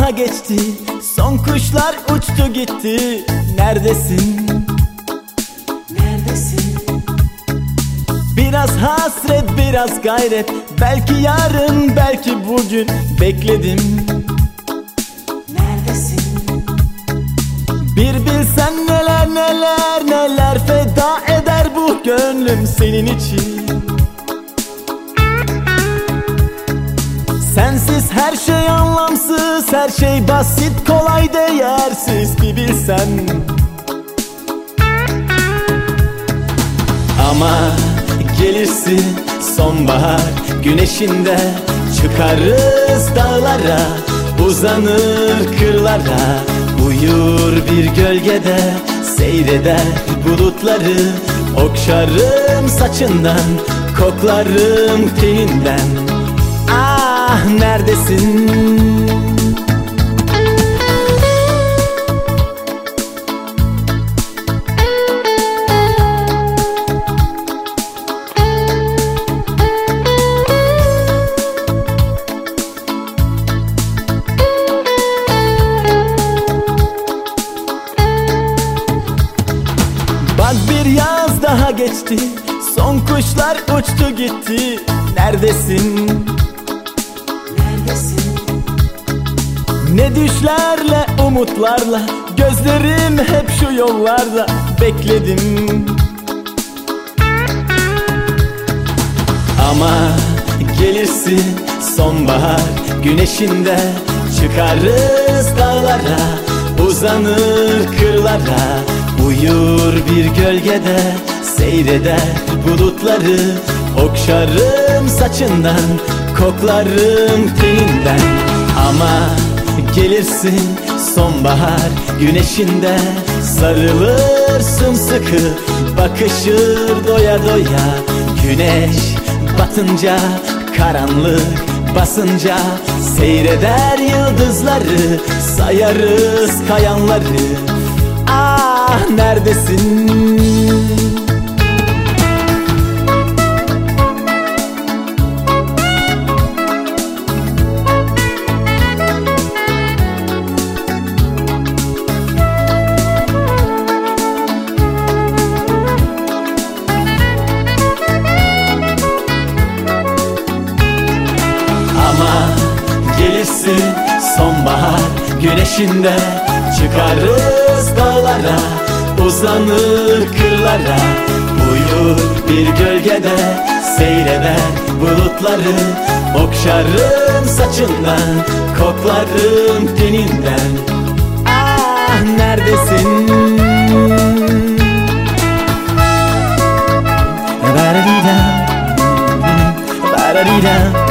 geçti Son kuşlar uçtu gitti Neredesin? Neredesin? Biraz hasret biraz gayret Belki yarın belki bugün Bekledim Neredesin? Bir bilsen neler neler neler Feda eder bu gönlüm senin için her şey anlamsız Her şey basit kolay değersiz Bir bilsen. Ama gelirsin sonbahar güneşinde Çıkarız dağlara uzanır kırlara. Uyur bir gölgede seyreder bulutları. Okşarım saçından koklarım teninden. Ah neredesin? Bir yaz daha geçti Son kuşlar uçtu gitti Neredesin? Neredesin? Ne düşlerle umutlarla Gözlerim hep şu yollarda. Bekledim. Ama gelirsin sonbahar güneşinde Çıkarız dağlara uzanır kırlara. Uyur bir gölgede seyreder bulutları Okşarım saçından koklarım teninden. Ama gelirsin sonbahar güneşinde Sarılır sımsıkı bakışır doya doya. Güneş batınca karanlık basınca Seyreder yıldızları sayarız kayanları. Ah neredesin? Sonbahar güneşinde Çıkarız dağlara uzanır kırlara. Uyur bir gölgede seyreder bulutları Okşarım saçından koklarım teninden. Ah neredesin? Ba-da-dee-da, ba-da-dee-da